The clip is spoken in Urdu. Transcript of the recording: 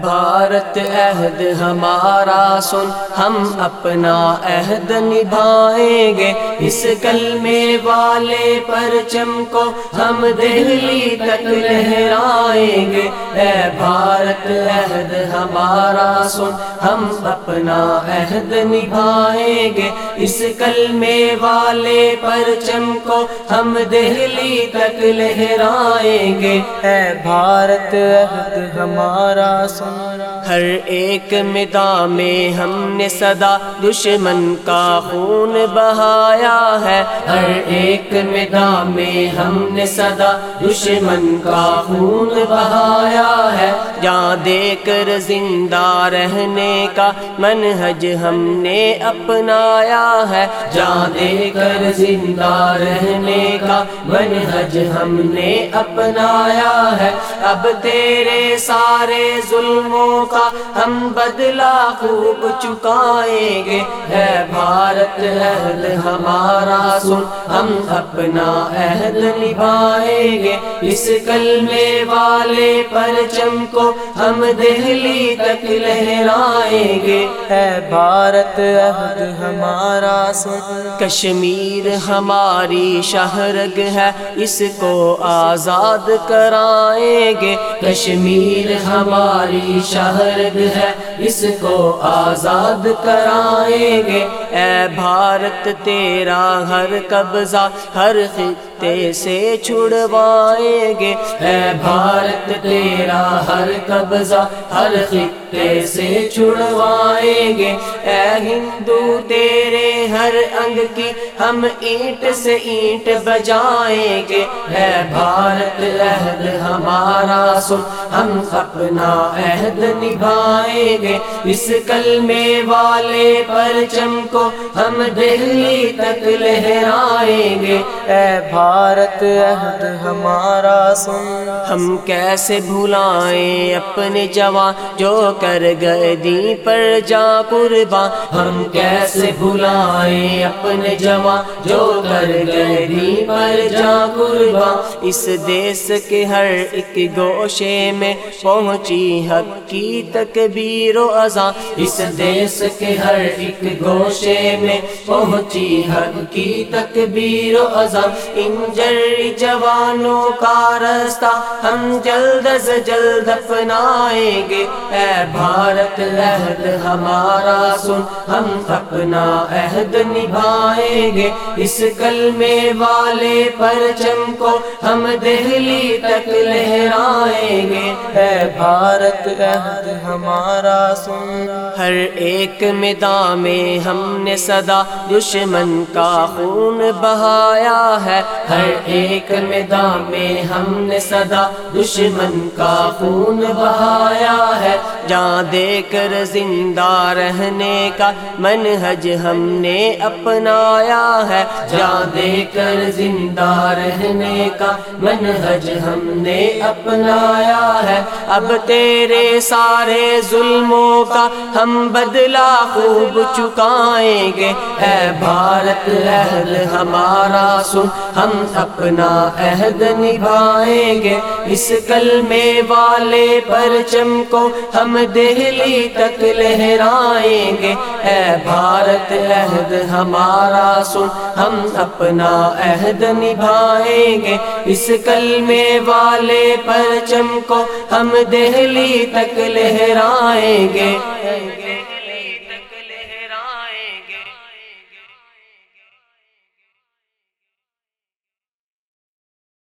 بھارت عہد ہمارا سن، ہم اپنا عہد نبھائیں گے۔ اس کلمے والے پر کو ہم دہلی تک لہرائیں گے۔ اے بھارت عہد ہمارا سن، ہم اپنا عہد نبھائیں گے۔ اس کلمے والے پر کو ہم دہلی تک لہرائیں گے۔ اے بھارت عہد ہمارا سن ہر ایک مدا میں ہم نے صدا دشمن کا خون بہایا ہے۔ ہر ایک مدا میں ہم نے صدا دشمن کا خون بہایا ہے۔ جہاں دے کر زندہ رہنے کا منہج ہم نے اپنایا ہے۔ جہاں دے کر زندہ رہنے کا منہج ہم نے اپنایا ہے۔ اب تیرے سارے ظلموں کا ہم بدلا خوب چکائیں گے۔ ہے بھارت عہد ہمارا سن، ہم اپنا عہد نبھائیں گے۔ اس کلمے والے پرچم کو ہم دہلی تک لہرائیں گے۔ ہے بھارت عہد ہمارا سن، کشمیر ہماری شہرگ ہے۔ اس کو آزاد کرائیں گے کشمیر ہماری شہرگ ہے، اس کو آزاد کرائیں گے۔ اے بھارت، تیرا ہر قبضہ ہر خطے سے چھڑوائیں گے۔ اے بھارت، تیرا ہر قبضہ ہر خطے سے چھڑوائیں گے۔ اے ہندو، تیرے ہر انگ کی ہم اینٹ سے اینٹ بجائیں گے۔ اے بھارت عہد ہمارا سن، ہم اپنا عہد نبھائیں گے۔ اس کلمے والے پرچم کو ہم دہلی تک لہرائیں گے۔ اے بھارت عہد ہمارا سن۔ ہم کیسے بھلائیں اپنے جوان جو کر گئے دی پر جا قربان۔ ہم کیسے بھلائیں اپنے جوان جو کر گئے پر جا قربان اس دیس کے ہر ایک گوشے میں پہنچی حق کی تکبیر و ازاں اس دیس کے ہر ایک گوشے میں پہنچی حق کی تکبیر و ازاں ان جری جوانوں کا رستہ ہم جلد از جلد اپنائیں گے۔ اے بھارت عہد ہمارا سن۔ ہم اپنا عہد نبھائیں گے۔ اس کلمے والے پرچم کو ہم دہلی تک لہرائیں گے۔ اے بھارت، عہد ہمارا سن۔ ہر ایک میدان میں ہم نے صدا دشمن کا خون بہایا ہے۔ ہر ایک میدان میں ہم نے صدا دشمن کا خون بہایا ہے۔ جان دے کر زندہ رہنے کا منہج ہم نے اپنایا ہے۔ جان دے کر زندہ رہنے کا منہج ہم نے اپنایا ہے۔ اب تیرے سارے ظلموں کا ہم بدلا خوب چکائیں گے۔ اے بھارت عہد ہمارا سن، ہم اپنا عہد نبھائیں گے۔ اس کلمے والے پرچم کو ہم دہلی تک لہرائیں گے۔ اے بھارت، عہد ہمارا سن۔ ہم اپنا عہد نبھائیں گے۔ اس کلمے والے پرچم کو ہم دہلی تک لہرائیں گے۔